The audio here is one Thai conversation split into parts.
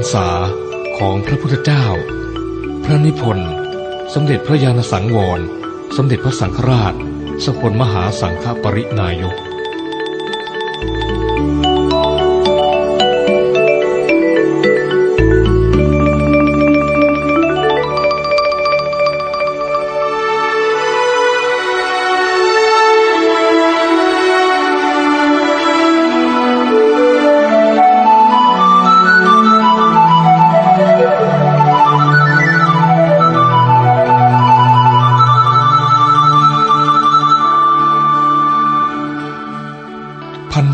รรษาของพระพุทธเจ้า พระนิพนธ์ สมเด็จพระยาณสังวร สมเด็จพระสังฆราช สกลมหาสังฆปรินายก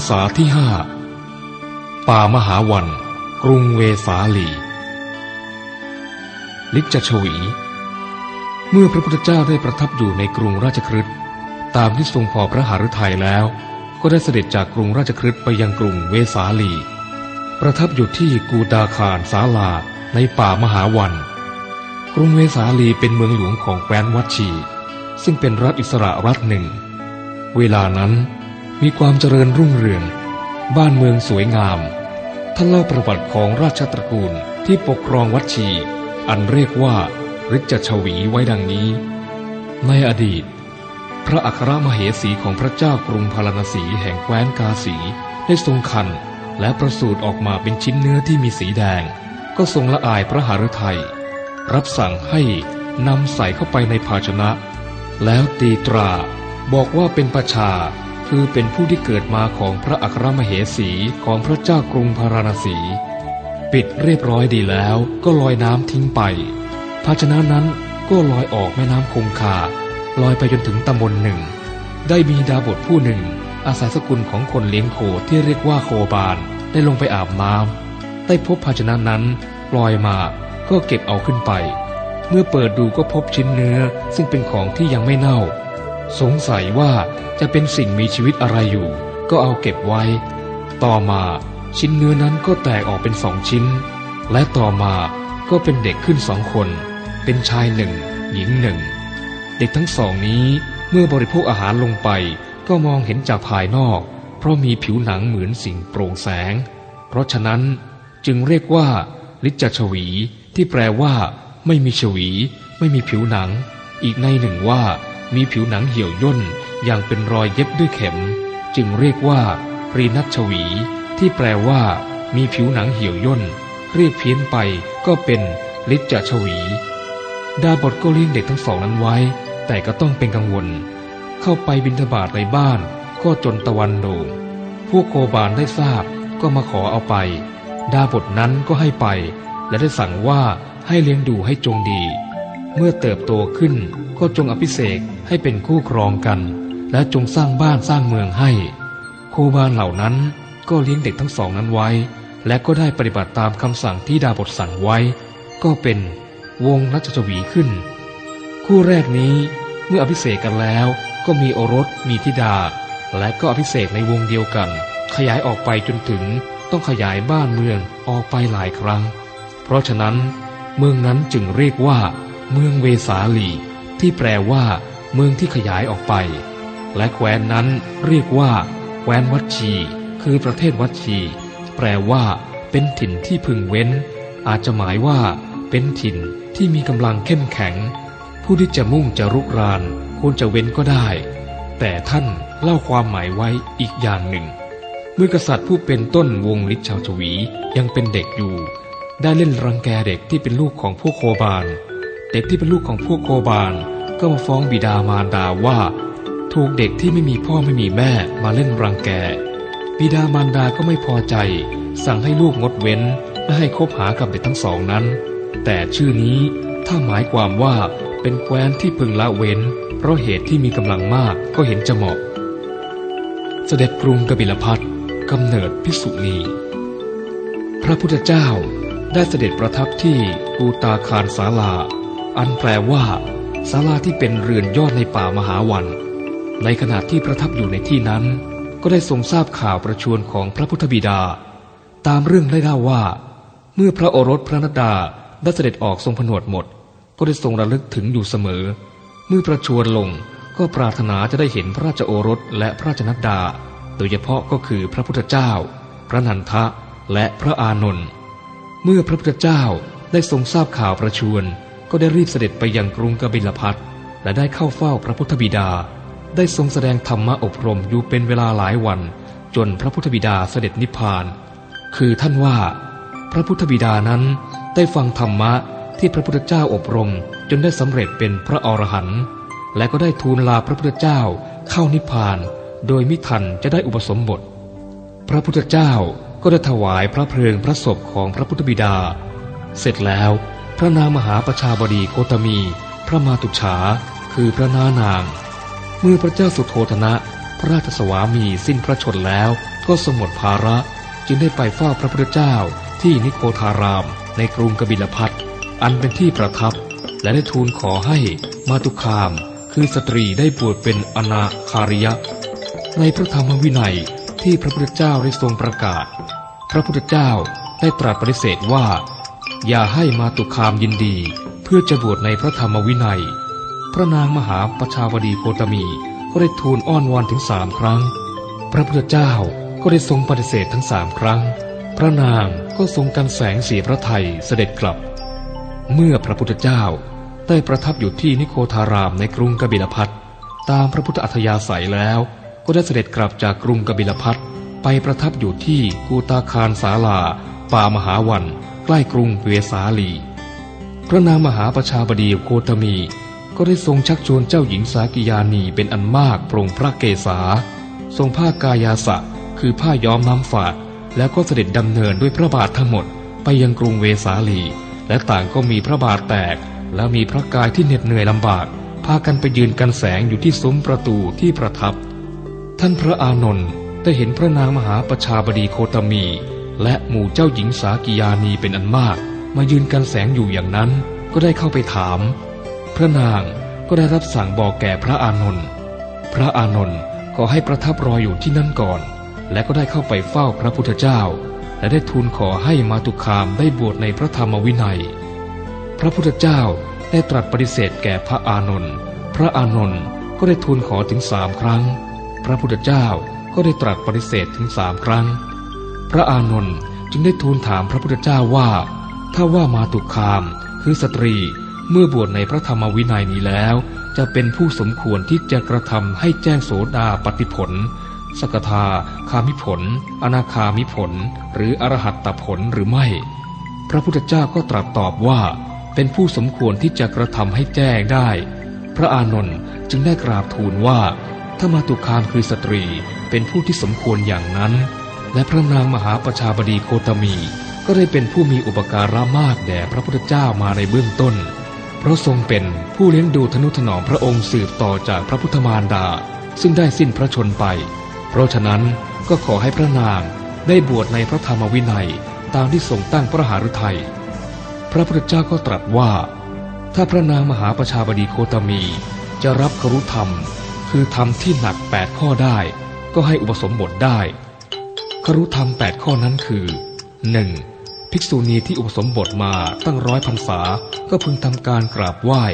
ษาที่ห้าป่ามหาวัน กรุงเวสาลี ลิจชวี เมื่อพระพุทธเจ้าได้ประทับอยู่ในกรุงราชคฤห์ตามที่ทรงพอพระหฤทัยแล้ว ก็ได้เสด็จจากกรุงราชคฤห์ไปยังกรุงเวสาลี ประทับอยู่ที่กูดาคารสาลาในป่ามหาวัน กรุงเวสาลีเป็นเมืองหลวงของแคว้นวัชี ซึ่งเป็นรัฐอิสระรัฐหนึ่ง เวลานั้น มีความเจริญรุ่งเรือง บ้านเมืองสวยงาม ท่านเล่าประวัติของราชตระกูลที่ปกครองวัดชี อันเรียกว่าฤจชวีไว้ดังนี้ ในอดีต พระอัครมเหสีของพระเจ้ากรุงพาราณสีแห่งแคว้นกาสีได้ทรงคันและประสูติออกมาเป็นชิ้นเนื้อที่มีสีแดง ก็ทรงละอายพระหฤทัยรับสั่งให้นำใส่เข้าไปในภาชนะ แล้วตีตราบอกว่าเป็นประชา คือเป็นผู้ที่เกิดมาของพระอัครมเหสีของพระเจ้ากรุงพาราณสี ปิดเรียบร้อยดีแล้วก็ลอยน้ำทิ้งไป ภาชนะนั้นก็ลอยออกแม่น้ำคงคา ลอยไปจนถึงตำบลหนึ่ง ได้มีดาบทผู้หนึ่ง อาศัยสกุลของคนเลี้ยงโคที่เรียกว่าโคบานได้ลงไปอาบน้ำได้พบภาชนะนั้นลอยมาก็เก็บเอาขึ้นไป เมื่อเปิดดูก็พบชิ้นเนื้อซึ่งเป็นของที่ยังไม่เน่า สงสัยว่าจะเป็นสิ่งมีชีวิตอะไรอยู่ ก็เอาเก็บไว้ ต่อมาชิ้นเนื้อนั้นก็แตกออกเป็นสองชิ้น และต่อมาก็เป็นเด็กขึ้นสองคน เป็นชายหนึ่ง หญิงหนึ่ง เด็กทั้งสองนี้เมื่อบริโภคอาหารลงไป ก็มองเห็นจากภายนอก เพราะมีผิวหนังเหมือนสิ่งโปร่งแสง เพราะฉะนั้นจึงเรียกว่า ลิจชวี ที่แปลว่า ไม่มีชวี ไม่มีผิวหนัง อีกในหนึ่งว่า มีผิวหนังเหี่ยวย่นอย่างเป็นรอยเย็บด้วยเข็ม จึงเรียกว่ารีนัชวี ที่แปลว่า มีผิวหนังเหี่ยวย่นเรียกเพี้ยนไปก็เป็นลิจชวี ดาบทก็เลี้ยงเด็กทั้งสองนั้นไว้ แต่ก็ต้องเป็นกังวล เข้าไปบินทบาทในบ้าน ก็จนตะวันโด่งพวกโกบาลได้ทราบก็มาขอเอาไป ดาบทนั้นก็ให้ไป และได้สั่งว่าให้เลี้ยงดูให้จงดี เมื่อเติบโตขึ้นก็จงอภิเษกให้เป็นคู่ครองกัน และจงสร้างบ้านสร้างเมืองให้ครูบาลเหล่านั้นก็เลี้ยงเด็กทั้งสองนั้นไว้ และก็ได้ปฏิบัติตามคำสั่งที่ดาบทสั่งไว้ ก็เป็นวงรัชชวีขึ้น คู่แรกนี้เมื่ออภิเษกกันแล้วก็มีโอรสมีธิดา และก็อภิเษกในวงเดียวกัน ขยายออกไปจนถึงต้องขยายบ้านเมืองออกไปหลายครั้ง เพราะฉะนั้นเมืองนั้นจึงเรียกว่า เมืองเวสาลี ที่แปลว่า เมืองที่ขยายออกไป และแคว้นนั้นเรียกว่าแคว้นวัชี คือประเทศวัชี แปลว่า เป็นถิ่นที่พึงเว้น อาจจะหมายว่า เป็นถิ่นที่มีกำลังเข้มแข็ง ผู้ที่จะมุ่งจะรุกรานควรจะเว้นก็ได้ แต่ท่านเล่าความหมายไว้อีกอย่างหนึ่ง เมื่อกษัตริย์ผู้เป็นต้นวงลิชชาวชวียังเป็นเด็กอยู่ ได้เล่นรังแกเด็กที่เป็นลูกของพวกโคบาล ด็กที่เป็นลูกของพวกโคบาลก็มาฟ้องบิดามารดาว่า ถูกเด็กที่ไม่มีพ่อไม่มีแม่มาเล่นรังแก บิดามารดาก็ไม่พอใจ สั่งให้ลูกงดเว้นและให้คบหากับเด็กทั้งสองนั้น แต่ชื่อนี้ถ้าหมายความว่าเป็นแคว้นที่พึงละเว้น เพราะเหตุที่มีกำลังมากก็เห็นจะเหมาะ เสด็จกรุงกบิลพัทกำเนิดพิสุณีพระพุทธเจ้าได้เสด็จประทับที่กูตาคารศาลา อันแปลว่าศาลาที่เป็นเรือนยอดในป่ามหาวัน ในขณะที่ประทับอยู่ในที่นั้น ก็ได้ทรงทราบข่าวประชวรของพระพุทธบิดา ตามเรื่องได้เล่าว่า เมื่อพระโอรสพระนดาได้เสด็จออกทรงผนวดหมด ก็ได้ทรงระลึกถึงอยู่เสมอ เมื่อประชวรลงก็ปรารถนาจะได้เห็นพระราชโอรสและพระราชนัดดา โดยเฉพาะก็คือพระพุทธเจ้า พระนันทะและพระอานนท์เมื่อพระพุทธเจ้าได้ทรงทราบข่าวประชวร ก็ได้รีบเสด็จไปยังกรุงกบิลพัทและได้เข้าเฝ้าพระพุทธบิดา ได้ทรงแสดงธรรมะอบรมอยู่เป็นเวลาหลายวัน จนพระพุทธบิดาเสด็จนิพพาน คือท่านว่า พระพุทธบิดานั้นได้ฟังธรรมะที่พระพุทธเจ้าอบรม จนได้สำเร็จเป็นพระอรหันต์และก็ได้ทูลลาพระพุทธเจ้าเข้านิพพาน โดยมิทันจะได้อุปสมบท พระพุทธเจ้าก็ได้ถวายพระเพลิงพระศพของพระพุทธบิดา เสร็จแล้ว พระนางมหาประชาบดีโคตมี พระมาตุฉา คือพระนานาง เมื่อพระเจ้าสุโธธนะ พระราชสวามีสิ้นพระชนแล้วก็สมหมดภาระจึงได้ไปเฝ้าพระพุทธเจ้าที่นิโคทาราม ในกรุงกบิลพัทอันเป็นที่ประทับ และได้ทูลขอให้มาตุคาม คือสตรีได้บวชเป็นอนาคาริยะ ในพระธรรมวินัยที่พระพุทธเจ้าได้ทรงประกาศ พระพุทธเจ้าได้ตรัสปฏิเสธว่า อย่าให้มาตุคามยินดี เพื่อจะบวชในพระธรรมวินัย พระนางมหาประชาวดีโคตมีก็ได้ทูลอ้อนวอนถึงสามครั้ง พระพุทธเจ้าก็ได้ทรงปฏิเสธทั้งสามครั้ง พระนางก็ทรงกันแสงเสียพระไทยเสด็จกลับ เมื่อพระพุทธเจ้าได้ประทับอยู่ที่นิโคทารามในกรุงกบิลพัทตามพระพุทธอัธยาศัยแล้ว ก็ได้เสด็จกลับจากกรุงกบิลพัทไปประทับอยู่ที่กูตาคารสาลาป่ามหาวัน ใกล้กรุงเวสาลี พระนางมหาประชาบดีโคตมี ก็ได้ทรงชักชวนเจ้าหญิงสากิยานีเป็นอันมากปรงพระเกศา ทรงผ้ากายาสะ คือผ้าย้อมน้ำฝาด แล้วก็เสด็จดำเนินด้วยพระบาททั้งหมด ไปยังกรุงเวสาลี และต่างก็มีพระบาทแตก และมีพระกายที่เหน็ดเหนื่อยลำบาก พากันไปยืนกันแสงอยู่ที่ซุ้มประตูที่ประทับ ท่านพระอานนท์ได้เห็นพระนางมหาประชาบดีโคตมี และหมู่เจ้าหญิงสากิยานีเป็นอันมาก มายืนกันแสงอยู่อย่างนั้น ก็ได้เข้าไปถาม พระนางก็ได้รับสั่งบอกแก่พระอานนท์พระอานนท์ขอให้ประทับรออยู่ที่นั่นก่อน และก็ได้เข้าไปเฝ้าพระพุทธเจ้า และได้ทูลขอให้มาตุคามได้บวชในพระธรรมวินัย พระพุทธเจ้าได้ตรัสปฏิเสธแก่พระอานนท์พระอานนท์ก็ได้ทูลขอถึงสามครั้ง พระพุทธเจ้าก็ได้ตรัสปฏิเสธถึงสามครั้ง พระอานนท์จึงได้ทูลถามพระพุทธเจ้าว่า ถ้าว่ามาตุคาม คือสตรีเมื่อบวชในพระธรรมวินัยนี้แล้ว จะเป็นผู้สมควรที่จะกระทำให้แจ้งโสดาปฏิผล สกทาคามิผล อนาคามิผล หรืออรหัตตผลหรือไม่ พระพุทธเจ้าก็ตรัสตอบว่า เป็นผู้สมควรที่จะกระทำให้แจ้งได้ พระอานนท์จึงได้กราบทูลว่า ถ้ามาตุคามคือสตรีเป็นผู้ที่สมควรอย่างนั้น และพระนางมหาประชาบดีโคตมี ก็ได้เป็นผู้มีอุปการะมากแด่พระพุทธเจ้ามาในเบื้องต้น เพราะทรงเป็นผู้เลี้ยงดูทนุถนอมพระองค์สืบต่อจากพระพุทธมารดา ซึ่งได้สิ้นพระชนไป เพราะฉะนั้นก็ขอให้พระนางได้บวชในพระธรรมวินัยตามที่ทรงตั้งพระหฤทัย พระพุทธเจ้าก็ตรัสว่า ถ้าพระนางมหาประชาบดีโคตมี จะรับครุธรรม คือธรรมที่หนักแปดข้อได้ ก็ให้อุปสมบทได้ ครุธรรมแปดข้อนั้นคือ 1. ภิกษุณีที่อุปสมบทมาตั้งร้อยพรรษา ก็พึงทำการกราบไหว้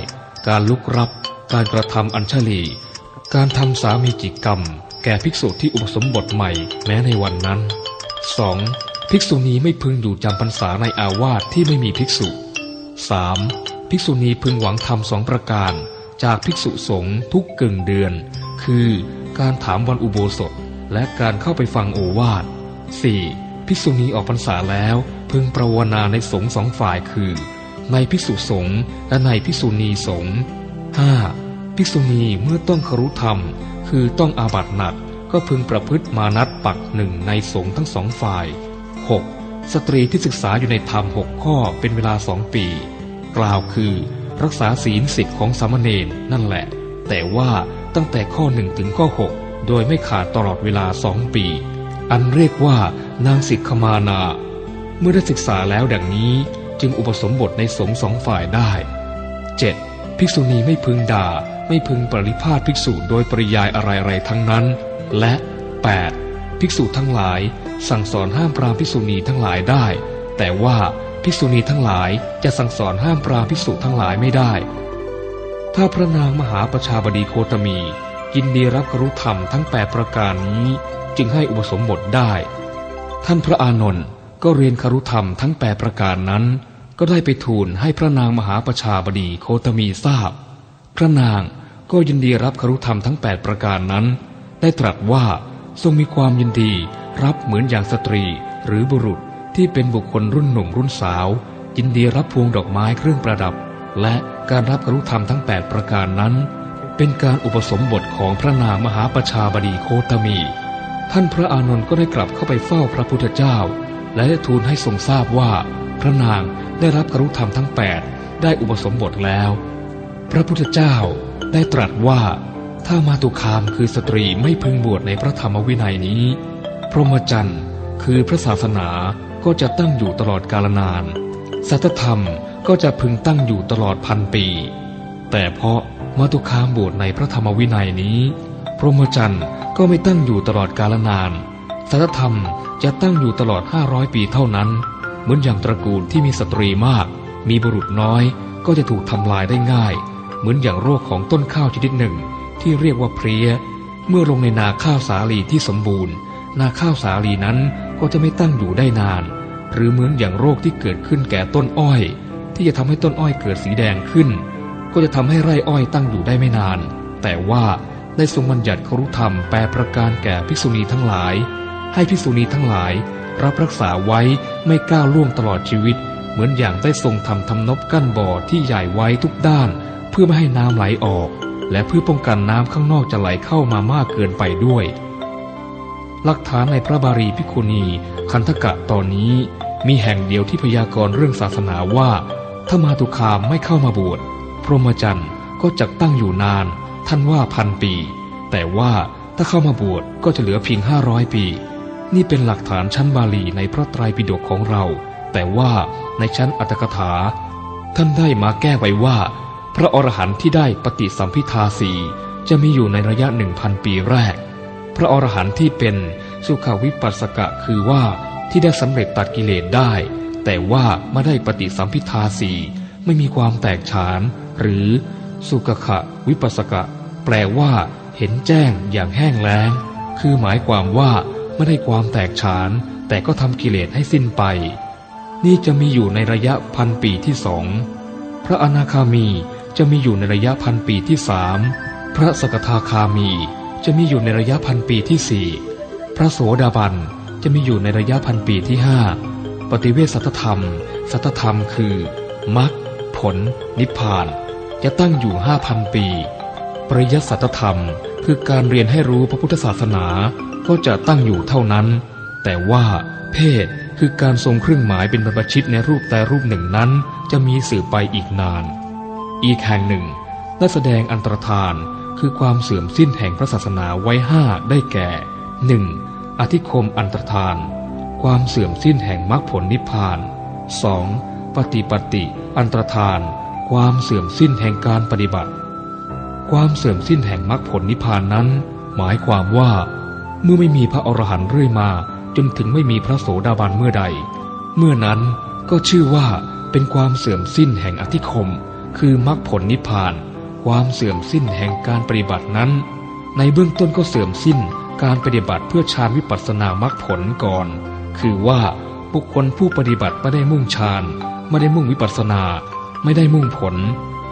การลุกรับ การกระทำอัญชลี การทำสามีจิกรรม แก่ภิกษุที่อุปสมบทใหม่แม้ในวันนั้น 2. ภิกษุณีไม่พึงอยู่จำพรรษาในอาวาสที่ไม่มีภิกษุ 3. ภิกษุณีพึงหวังทำสองประการ จากภิกษุสงฆ์ทุกกึ่งเดือน คือ การถามวันอุโบสถ และการเข้าไปฟังโอวาท 4. ภิกษุณีออกพรรษาแล้วพึงประวนาในสงฆ์สองฝ่ายคือ ในภิกษุสงฆ์และในภิกษุณีสงฆ์ 5. ภิกษุณีเมื่อต้องครุธรรม คือต้องอาบัตหนักก็พึงประพฤติมานัดปักหนึ่งในสงฆ์ทั้งสองฝ่าย 6. สตรีที่ศึกษาอยู่ในธรรมหกข้อเป็นเวลาสองปี กล่าวคือ รักษาศีลสิบของสามเณรนั่นแหละ แต่ว่าตั้งแต่ข้อหนึ่งถึงข้อหกโดยไม่ขาดตลอดเวลาสองปี อันเรียกว่านางสิกขมานา เมื่อได้ศึกษาแล้วดังนี้จึงอุปสมบทในสงฆ์สองฝ่ายได้ 7. ภิกษุณีไม่พึงด่า ไม่พึงปริพาทภิกษุโดยปริยายอะไรๆทั้งนั้น และ 8. ภิกษุทั้งหลาย สั่งสอนห้ามปราภิกษุณีทั้งหลายได้ แต่ว่าภิกษุณีทั้งหลายจะสั่งสอนห้ามปราภิกษุทั้งหลายไม่ได้ ถ้าพระนางมหาประชาบดีโคตมี ยินดีรับกรุธรรมทั้งแปดประการนี้จึงให้อุปสมบทได้ ท่านพระอานนท์ก็เรียนคารุธรรมทั้งแปดประการนั้น ก็ได้ไปทูลให้พระนางมหาประชาบดีโคตมีทราบ พระนางก็ยินดีรับคารุธรรมทั้งแปดประการนั้น ได้ตรัสว่าทรงมีความยินดีรับเหมือนอย่างสตรีหรือบุรุษที่เป็นบุคคลรุ่นหนุ่มรุ่นสาว ยินดีรับพวงดอกไม้เครื่องประดับ และการรับคารุธรรมทั้งแปดประการนั้น เป็นการอุปสมบทของพระนางมหาประชาบดีโคตมี ท่านพระอานนท์ก็ได้กลับเข้าไปเฝ้าพระพุทธเจ้า และได้ทูลให้ทรงทราบว่า พระนางได้รับคารุธรรมทั้งแปดได้อุปสมบทแล้ว พระพุทธเจ้าได้ตรัสว่า ถ้ามาตุคามคือสตรีไม่พึงบวชในพระธรรมวินัยนี้ พรหมจรรย์คือพระศาสนาก็จะตั้งอยู่ตลอดกาลนาน สัตธรรมก็จะพึงตั้งอยู่ตลอดพันปี แต่เพราะ มาตุคามบวชในพระธรรมวินัยนี้ พรหมจรรย์ก็ไม่ตั้งอยู่ตลอดกาลนานสัตธรรมจะตั้งอยู่ตลอดห้าร้อยปีเท่านั้น เหมือนอย่างตระกูลที่มีสตรีมาก มีบุรุษน้อยก็จะถูกทำลายได้ง่าย เหมือนอย่างโรคของต้นข้าวชนิดหนึ่ง ที่เรียกว่าเพลีย เมื่อลงในนาข้าวสาลีที่สมบูรณ์ นาข้าวสาลีนั้นก็จะไม่ตั้งอยู่ได้นาน หรือเหมือนอย่างโรคที่เกิดขึ้นแก่ต้นอ้อย ที่จะทำให้ต้นอ้อยเกิดสีแดงขึ้น ก็จะทำให้ไร่อ้อยตั้งอยู่ได้ไม่นาน แต่ว่าได้ทรงบัญญัติครุธรรมแปรประการแก่ภิกษุณีทั้งหลาย ให้ภิกษุณีทั้งหลาย รับรักษาไว้ไม่ก้าวล่วงตลอดชีวิต เหมือนอย่างได้ทรงทำทำนบกั้นบ่อที่ใหญ่ไว้ทุกด้าน เพื่อไม่ให้น้ำไหลออก และเพื่อป้องกันน้ำข้างนอกจะไหลเข้ามามากเกินไปด้วย หลักฐานในพระบารีพิคุณีคันธกะตอนนี้ มีแห่งเดียวที่พยากรณ์เรื่องศาสนาว่าถ้ามาตุคามไม่เข้ามาบวช พรหมจรรย์ก็จะตั้งอยู่นาน ท่านว่าพันปี แต่ว่าถ้าเข้ามาบวชก็จะเหลือเพียงห้าร้อยปี นี่เป็นหลักฐานชั้นบาลีในพระไตรปิฎกของเรา แต่ว่าในชั้นอัตถกถา ท่านได้มาแก้ไว้ว่า พระอรหันต์ที่ได้ปฏิสัมพิทาสีจะมีอยู่ในระยะหนึ่งพันปีแรก พระอรหันต์ที่เป็นสุขวิปัสสกะคือว่าที่ได้สำเร็จตัดกิเลสได้ แต่ว่าไม่ได้ปฏิสัมพิทาสีไม่มีความแตกฉาน หรือสุขะวิปัสสกะ แปลว่าเห็นแจ้งอย่างแห้งแล้ง คือหมายความว่าไม่ได้ความแตกฉาน แต่ก็ทำกิเลสให้สิ้นไป นี่จะมีอยู่ในระยะพันปีที่สองพระอนาคามีจะมีอยู่ในระยะพันปีที่สามพระสกทาคามีจะมีอยู่ในระยะพันปีที่สี่พระโสดาบันจะมีอยู่ในระยะพันปีที่ห้าปฏิเวสสัตธรรม สัตธรรมคือมรรค ผล นิพพาน จะตั้งอยู่ห้าพันปี ปริยัติสัตธรรม คือการเรียนให้รู้พระพุทธศาสนาก็จะตั้งอยู่เท่านั้น แต่ว่าเพศคือการทรงเครื่องหมายเป็นบรรพชิตในรูปแต่รูปหนึ่งนั้น จะมีสื่อไปอีกนาน อีกแห่งหนึ่งได้แสดงอันตรธานคือความเสื่อมสิ้นแห่งพระศาสนาไว้ห้าได้แก่หนึ่งอธิคมอันตรธาน ความเสื่อมสิ้นแห่งมรรคผลนิพพาน 2. ปฏิปฏิ อันตรธาน ความเสื่อมสิ้นแห่งการปฏิบัติ ความเสื่อมสิ้นแห่งมรรคผลนิพพานนั้น หมายความว่า เมื่อไม่มีพระอรหันต์เรื่อยมา จนถึงไม่มีพระโสดาบันเมื่อใด เมื่อนั้นก็ชื่อว่าเป็นความเสื่อมสิ้นแห่งอธิคม คือมรรคผลนิพพาน ความเสื่อมสิ้นแห่งการปฏิบัตินั้น ในเบื้องต้นก็เสื่อมสิ้นการปฏิบัติเพื่อฌานวิปัสสนามรรคผลก่อน คือว่าบุคคลผู้ปฏิบัติไม่ได้มุ่งฌาน ไม่ได้มุ่งวิปัสสนา ไม่ได้มุ่งผล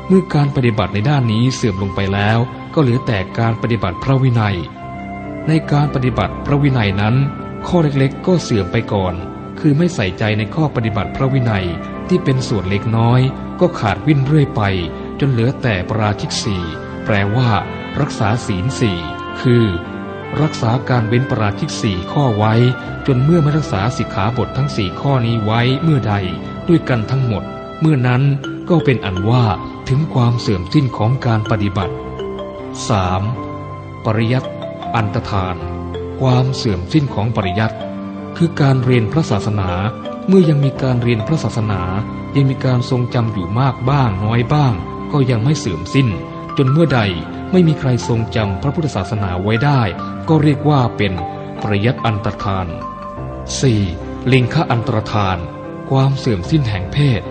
เมื่อการปฏิบัติในด้านนี้เสื่อมลงไปแล้ว ก็เหลือแต่การปฏิบัติพระวินัย ในการปฏิบัติพระวินัยนั้น ข้อเล็กๆ ก็เสื่อมไปก่อน คือไม่ใส่ใจในข้อปฏิบัติพระวินัยที่เป็นส่วนเล็กน้อย ก็ขาดวิ่นเรื่อยไป จนเหลือแต่ปราชิกสี่แปลว่า รักษาศีลสี่คือรักษาการเว้นปราชิกสี่ข้อไว้ จนเมื่อไม่รักษาสิกขาบททั้งสี่ข้อนี้ไว้เมื่อใด ด้วยกันทั้งหมด เมื่อนั้นก็เป็นอันว่าถึงความเสื่อมสิ้นของการปฏิบัติ 3. ปริยัตอันตรธาน ความเสื่อมสิ้นของปริยัตคือการเรียนพระศาสนา เมื่อยังมีการเรียนพระศาสนา ยังมีการทรงจำอยู่มากบ้างน้อยบ้าง ก็ยังไม่เสื่อมสิ้น จนเมื่อใดไม่มีใครทรงจำพระพุทธศาสนาไว้ได้ ก็เรียกว่าเป็นปริยัตอันตรธาน 4. ลิงคะอันตรธาน ความเสื่อมสิ้นแห่งเพศ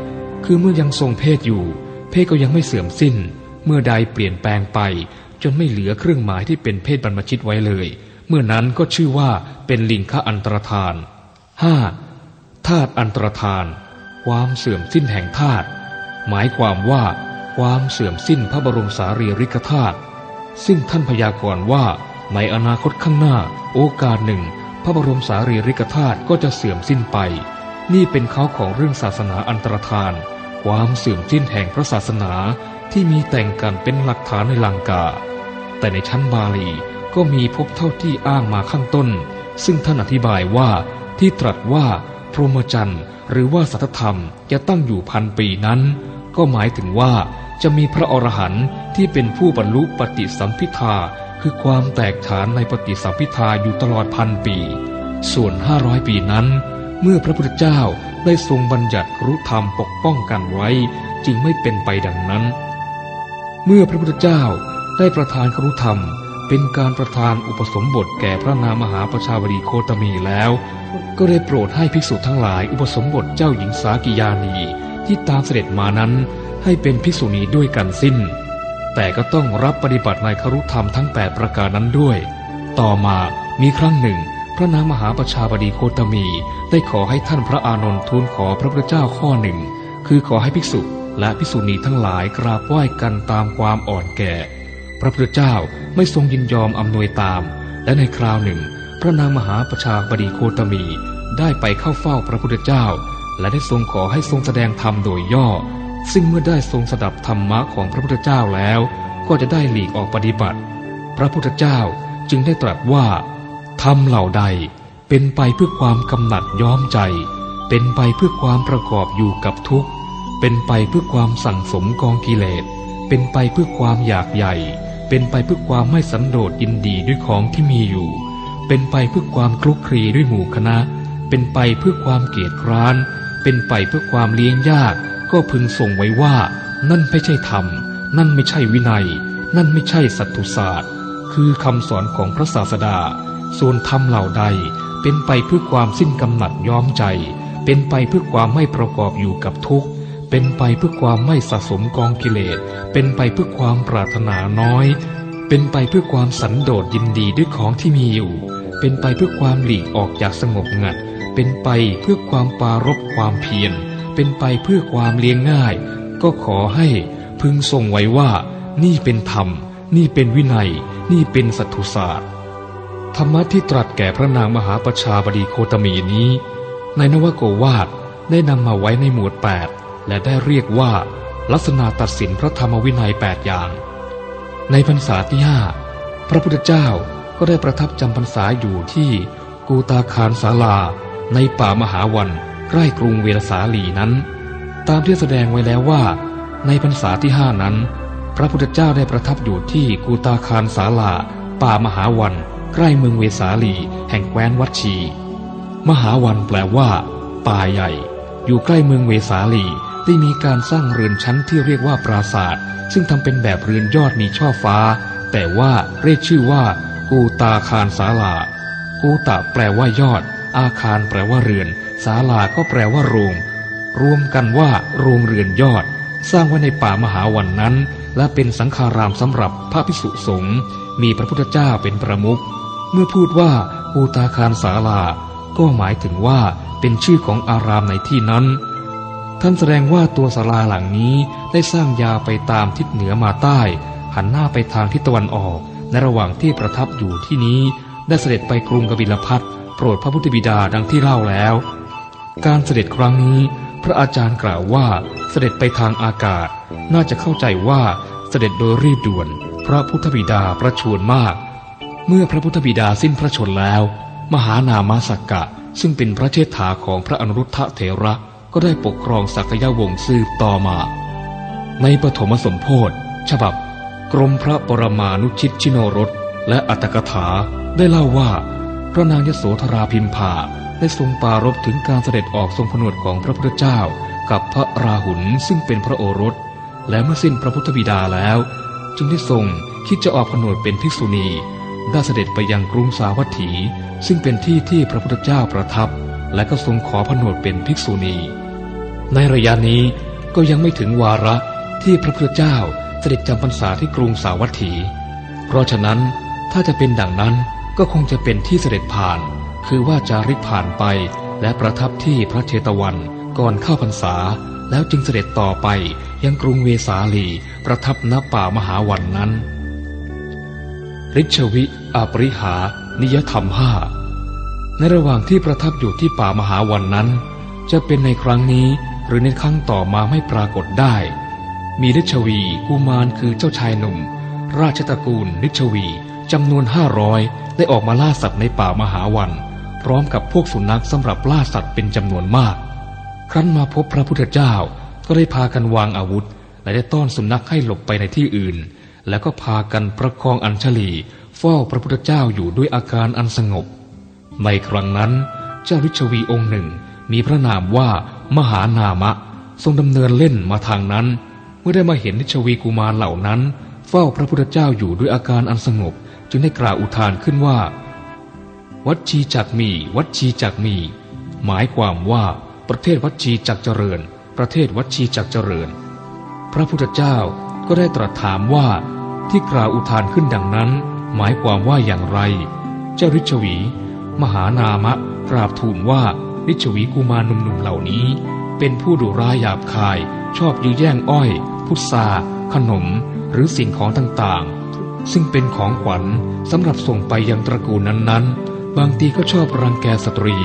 คือเมื่อยังทรงเพศอยู่ เพศก็ยังไม่เสื่อมสิ้น เมื่อใดเปลี่ยนแปลงไป จนไม่เหลือเครื่องหมายที่เป็นเพศบรรพชิตไว้เลย เมื่อนั้นก็ชื่อว่าเป็นลิงคะอันตรธาน 5. ธาตุอันตรธาน ความเสื่อมสิ้นแห่งธาตุหมายความว่า ความเสื่อมสิ้นพระบรมสารีริกธาตุซึ่งท่านพยากรณ์ว่าในอนาคตข้างหน้า โอกาสหนึ่ง พระบรมสารีริกธาตุก็จะเสื่อมสิ้นไป นี่เป็นเขาของเรื่องศาสนาอันตรธาน ความเสื่อมสิ้นแห่งพระศาสนาที่มีแต่งกันเป็นหลักฐานในลังกา แต่ในชั้นบาลีก็มีพบเท่าที่อ้างมาข้างต้น ซึ่งท่านอธิบายว่าที่ตรัสว่า พรหมจรรย์หรือว่าสัตธรรมจะตั้งอยู่พันปีนั้น ก็หมายถึงว่าจะมีพระอรหันต์ที่เป็นผู้บรรลุปฏิสัมพิทาคือความแตกฉานในปฏิสัมพิทาอยู่ตลอดพันปี ส่วนห้าร้อยปีนั้น เมื่อพระพุทธเจ้าได้ทรงบัญญัติรุธรรมปกป้องกันไว้ จึงไม่เป็นไปดังนั้น เมื่อพระพุทธเจ้าได้ประทานครุธรรม เป็นการประทานอุปสมบทแก่พระนามหาประชาวดีโคตมีแล้ว ก็ได้โปรดให้ภิกษุทั้งหลายอุปสมบทเจ้าหญิงสากิยานีที่ตามเสด็จมานั้นให้เป็นภิกษุณีด้วยกันสิ้น แต่ก็ต้องรับปฏิบัติในครุธรรมทั้งแปดประการนั้นด้วย ต่อมามีครั้งหนึ่ง ระนางมหาประชาบดีโคตมี ได้ขอให้ท่านพระอานนท์ทูลขอพระพุทธเจ้าข้อหนึ่ง คือขอให้ภิกษุและภิกษุณีทั้งหลายกราบไหว้กันตามความอ่อนแก่ พระพุทธเจ้าไม่ทรงยินยอมอำนวยตาม และในคราวหนึ่ง พระนางมหาประชาบดีโคตมี ได้ไปเข้าเฝ้าพระพุทธเจ้า และได้ทรงขอให้ทรงแสดงธรรมโดยย่อ ซึ่งเมื่อได้ทรงสดับธรรมะของพระพุทธเจ้าแล้ว ก็จะได้หลีกออกปฏิบัติ พระพุทธเจ้าจึงได้ตรัสว่า ธรรมเหล่าใดเป็นไปเพื่อความกำหนัดย้อมใจ เป็นไปเพื่อความประกอบอยู่กับทุกข์ เป็นไปเพื่อความสั่งสมกองกิเลส เป็นไปเพื่อความอยากใหญ่ เป็นไปเพื่อความไม่สันโดษยินดีด้วยของที่มีอยู่ เป็นไปเพื่อความคลุกคลีด้วยหมู่คณะ เป็นไปเพื่อความเกียดคร้าน เป็นไปเพื่อความเลี้ยงยาก ก็พึงส่งไว้ว่า นั่นไม่ใช่ธรรม นั่นไม่ใช่วินัย นั่นไม่ใช่สัตตุศาสตร์ คือคำสอนของพระศาสดา ส่วนธรรมเหล่าใดเป็นไปเพื่อความสิ้นกำหนัดย้อมใจ เป็นไปเพื่อความไม่ประกอบอยู่กับทุกข์ เป็นไปเพื่อความไม่สะสมกองกิเลส เป็นไปเพื่อความปรารถนาน้อย เป็นไปเพื่อความสันโดษยินดีด้วยของที่มีอยู่ เป็นไปเพื่อความหลีกออกจากสงบงัด เป็นไปเพื่อความปารบความเพียร เป็นไปเพื่อความเลี้ยงง่าย ก็ขอให้พึงทรงไว้ว่า นี่เป็นธรรม นี่เป็นวินัย นี่เป็นสัตุศาสตร์ ธรรมะที่ตรัสแก่พระนางมหาประชาบดีโคตมีนี้ ในนวโกวาทได้นำมาไว้ในหมวดแปดและได้เรียกว่าลักษณะตัดสินพระธรรมวินัยแปดอย่าง ในพรรษาที่ห้าพระพุทธเจ้าก็ได้ประทับจำพรรษาอยู่ที่กูตาคารสาลา ในป่ามหาวันใกล้กรุงเวรสาลีนั้น ตามที่แสดงไว้แล้วว่า ในพรรษาที่ห้านั้น พระพุทธเจ้าได้ประทับอยู่ที่กูตาคารสาลา ป่ามหาวัน ใกล้เมืองเวสาลี แห่งแคว้นวัชี มหาวันแปลว่า ป่าใหญ่ อยู่ใกล้เมืองเวสาลีได้มีการสร้างเรือนชั้นที่เรียกว่าปราศาสตร์ซึ่งทำเป็นแบบเรือนยอดมีช่อฟ้า แต่ว่าเรียกชื่อว่ากูตาคารสาลากูตะแปลว่ายอด อาคารแปลว่าเรือนศาลาก็แปลว่าโรง รวมกันว่าโรงเรือนยอด สร้างไว้ในป่ามหาวันนั้น และเป็นสังฆารามสำหรับพระภิกษุสงฆ์มีพระพุทธเจ้าเป็นประมุข เมื่อพูดว่าอูตาคารศาลา ก็หมายถึงว่าเป็นชื่อของอารามในที่นั้น ท่านแสดงว่าตัวศาลาหลังนี้ได้สร้างยาวไปตามทิศเหนือมาใต้ หันหน้าไปทางทิศตะวันออก ในระหว่างที่ประทับอยู่ที่นี้ ได้เสด็จไปกรุงกบิลพัทโปรดพระพุทธบิดาดังที่เล่าแล้ว การเสด็จครั้งนี้ พระอาจารย์กล่าวว่าเสด็จไปทางอากาศ น่าจะเข้าใจว่าเสด็จโดยรีบด่วน พระพุทธบิดาประชวรมาก เมื่อพระพุทธบิดาสิ้นพระชนแล้ว มหานามาสักกะ ซึ่งเป็นพระเชษฐาของพระอนุรุทธะเถระก็ได้ปกครองสักยวงศ์สืบต่อมา ในปฐมสมโพธิฉบับ กรมพระปรมานุชิตชิโนรสและอัตกถาได้เล่าว่า พระนางยโสธราพิมพาได้ทรงปารบถึงการเสด็จออกทรงผนวดของพระพุทธเจ้า กับพระราหุลซึ่งเป็นพระโอรส และเมื่อสิ้นพระพุทธบิดาแล้ว จึงได้ทรงคิดจะออกผนวดเป็นภิกษุณี ได้เสด็จไปยังกรุงสาวัตถี ซึ่งเป็นที่ที่พระพุทธเจ้าประทับ และก็ทรงขอผนวดเป็นภิกษุณี ในระยะนี้ก็ยังไม่ถึงวาระที่พระพุทธเจ้าเสด็จจำพรรษาที่กรุงสาวัตถี เพราะฉะนั้นถ้าจะเป็นดังนั้นก็คงจะเป็นที่เสด็จผ่าน คือว่าจาริกผ่านไปและประทับที่พระเชตวันก่อนเข้าพรรษา แล้วจึงเสด็จต่อไปยังกรุงเวสาลีประทับณป่ามหาวันนั้น ริชวิ อาปริหา นิยธรรมห้าในระหว่างที่ประทับอยู่ที่ป่ามหาวันนั้น จะเป็นในครั้งนี้หรือในครั้งต่อมาไม่ปรากฏได้ มีนิชวีกุมารคือเจ้าชายหนุ่ม ราชตระกูลนิชวีจำนวนห้าร้อยได้ออกมาล่าสัตว์ในป่ามหาวัน พร้อมกับพวกสุนัขสำหรับล่าสัตว์เป็นจำนวนมาก ครั้นมาพบพระพุทธเจ้าก็ได้พากันวางอาวุธ และได้ต้อนสุนัขให้หลบไปในที่อื่น แล้วก็พากันประคองอัญชลี เฝ้าพระพุทธเจ้าอยู่ด้วยอาการอันสงบ ในครั้งนั้น เจ้าวิชวีองค์หนึ่งมีพระนามว่ามหานามะ ทรงดำเนินเล่นมาทางนั้น เมื่อได้มาเห็นนิชวีกุมารเหล่านั้น เฝ้าพระพุทธเจ้าอยู่ด้วยอาการอันสงบ จึงได้กล่าวอุทานขึ้นว่า วัดชีจักมี วัดชีจักมี หมายความว่าประเทศวัดชีจักเจริญ ประเทศวัดชีจักเจริญ พระพุทธเจ้าก็ได้ตรัสถามว่าที่กล่าวอุทานขึ้นดังนั้น หมายความว่าอย่างไร เจ้าฤชวี มหานามะกราบทูลว่าฤชวีกุมารหนุ่มๆเหล่านี้ เป็นผู้ดุร้ายหยาบคาย ชอบยื้อแย่งอ้อย พุทราขนม หรือสิ่งของต่างๆ ซึ่งเป็นของขวัญสำหรับส่งไปยังตระกูลนั้นๆ บางทีก็ชอบรังแกสตรี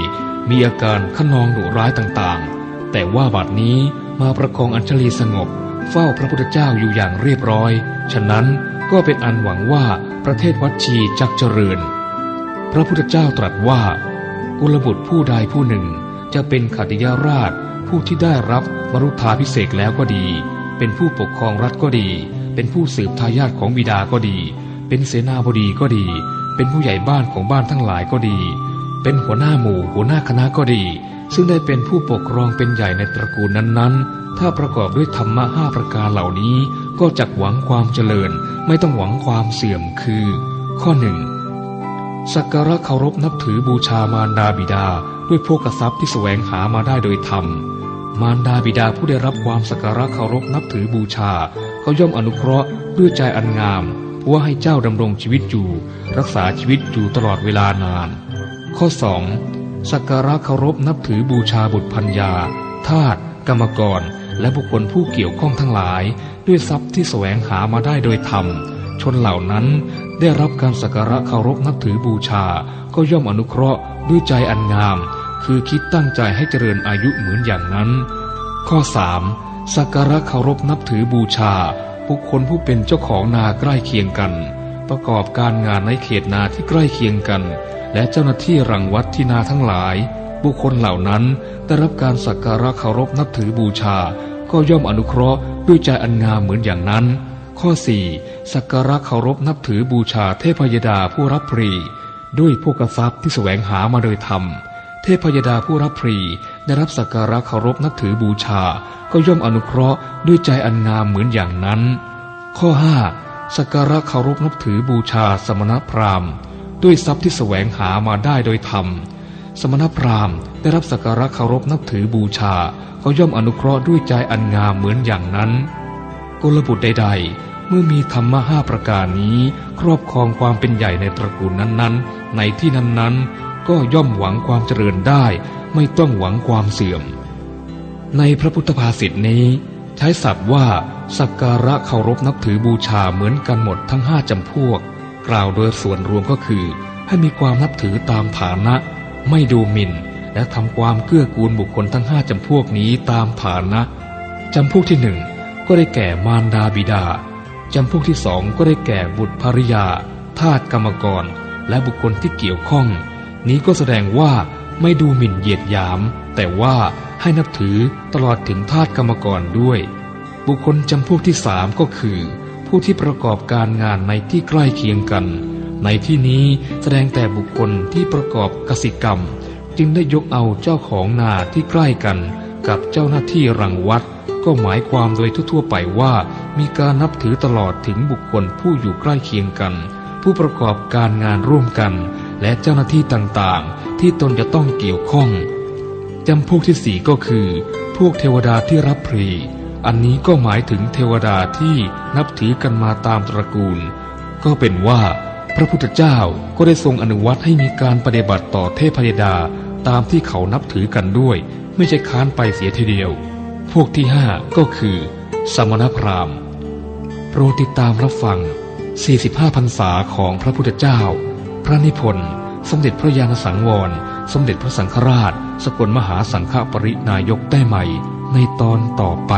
มีอาการขนองดุร้ายต่างๆ แต่ว่าบัดนี้มาประคองอัญชลีสงบ เฝ้าพระพุทธเจ้าอยู่อย่างเรียบร้อย ฉะนั้นก็เป็นอันหวังว่า ประเทศวัดชีจักเจริญ พระพุทธเจ้าตรัสว่า กุลบุตรผู้ใดผู้หนึ่งจะเป็นขัติยาราช ผู้ที่ได้รับมรุธาพิเศษแล้วก็ดี เป็นผู้ปกครองรัฐก็ดี เป็นผู้สืบทายาทของบิดาก็ดี เป็นเสนาบดีก็ดี เป็นผู้ใหญ่บ้านของบ้านทั้งหลายก็ดี เป็นหัวหน้าหมู่หัวหน้าคณะก็ดี ซึ่งได้เป็นผู้ปกครองเป็นใหญ่ในตระกูลนั้นๆ ถ้าประกอบด้วยธรรมะห้าประการเหล่านี้ก็จักหวังความเจริญ ไม่ต้องหวังความเสื่อมคือ ข้อหนึ่งสักการะเคารพนับถือบูชามารดาบิดาด้วยพวกทรัพย์ที่แสวงหามาได้โดยธรรม มารดาบิดาผู้ได้รับความสักการะเคารพนับถือบูชา เขาย่อมอนุเคราะห์ด้วยใจอันงามว่าให้เจ้าดำรงชีวิตอยู่ รักษาชีวิตอยู่ตลอดเวลานาน ข้อสองสักการะเคารพนับถือบูชาบุตรพัญญาทาสกรรมกร และบุคคลผู้เกี่ยวข้องทั้งหลาย ด้วยทรัพย์ที่แสวงหามาได้โดยธรรม ชนเหล่านั้นได้รับการสักการะเคารพนับถือบูชา ก็ย่อมอนุเคราะห์ด้วยใจอันงาม คือคิดตั้งใจให้เจริญอายุเหมือนอย่างนั้น ข้อ 3. สักการะเคารพนับถือบูชา บุคคลผู้เป็นเจ้าของนาใกล้เคียงกัน ประกอบการงานในเขตนาที่ใกล้เคียงกัน และเจ้าหน้าที่รังวัดที่นาทั้งหลาย บุคคลเหล่านั้นได้รับการสักการะเคารพนับถือบูชา ก็ย่อมอนุเคราะห์ด้วยใจอันงามเหมือนอย่างนั้น ข้อ 4. สักการะเคารพนับถือบูชาเทพยดาผู้รับพรี ด้วยพวกทรัพย์ที่แสวงหามาโดยธรรม เทพยดาผู้รับพรีได้รับสักการะเคารพนับถือบูชา ก็ย่อมอนุเคราะห์ด้วยใจอันงามเหมือนอย่างนั้น ข้อ 5. สักการะเคารพนับถือบูชาสมณพราหมณ์ ด้วยทรัพย์ที่แสวงหามาได้โดยธรรม สมณพราหมณ์ได้รับสักการะเคารพนับถือบูชาเขาย่อมอนุเคราะห์ด้วยใจอันงามเหมือนอย่างนั้นกุลบุตรใด ๆ เมื่อมีธรรมะห้าประการนี้ ครอบครองความเป็นใหญ่ในตระกูลนั้นๆ ในที่นั้นๆ ก็ย่อมหวังความเจริญได้ ไม่ต้องหวังความเสื่อม ในพระพุทธภาษิตนี้ ใช้ศัพท์ว่าสักการะเคารพนับถือบูชาเหมือนกันหมดทั้งห้าจำพวก กล่าวโดยส่วนรวมก็คือ ให้มีความนับถือตามฐานะ ไม่ดูหมิ่น และทำความเกื้อกูลบุคคลทั้งห้าจำพวกนี้ตามฐานะจำพวกที่หนึ่งก็ได้แก่มารดาบิดาจำพวกที่สองก็ได้แก่บุตรภริยา ทาสกรรมกร และบุคคลที่เกี่ยวข้อง นี้ก็แสดงว่าไม่ดูหมิ่นเหยียดหยาม แต่ว่าให้นับถือตลอดถึงทาสกรรมกรด้วย บุคคลจำพวกที่สามก็คือ ผู้ที่ประกอบการงานในที่ใกล้เคียงกัน ในที่นี้แสดงแต่บุคคลที่ประกอบกสิกรรม จึงได้ยกเอาเจ้าของนาที่ใกล้กัน กับเจ้าหน้าที่รังวัด ก็หมายความโดยทั่วๆไปว่า มีการนับถือตลอดถึงบุคคลผู้อยู่ใกล้เคียงกัน ผู้ประกอบการงานร่วมกัน และเจ้าหน้าที่ต่างๆ ที่ตนจะต้องเกี่ยวข้องจำพวกที่สี่ก็คือ พวกเทวดาที่รับพรีอันนี้ก็หมายถึงเทวดาที่นับถือกันมาตามตระกูล ก็เป็นว่า พระพุทธเจ้าก็ได้ทรงอนุวัตให้มีการปฏิบัติต่อเทพยดาตามที่เขานับถือกันด้วย ไม่ใช่ค้านไปเสียทีเดียว พวกที่ห้าก็คือ สมณพราหมณ์โปรดติดตามรับฟัง 45พรรษาของพระพุทธเจ้า พระนิพนธ์สมเด็จพระยาณสังวร สมเด็จพระสังฆราช สกลมหาสังฆปรินายกได้ใหม่ ในตอนต่อไป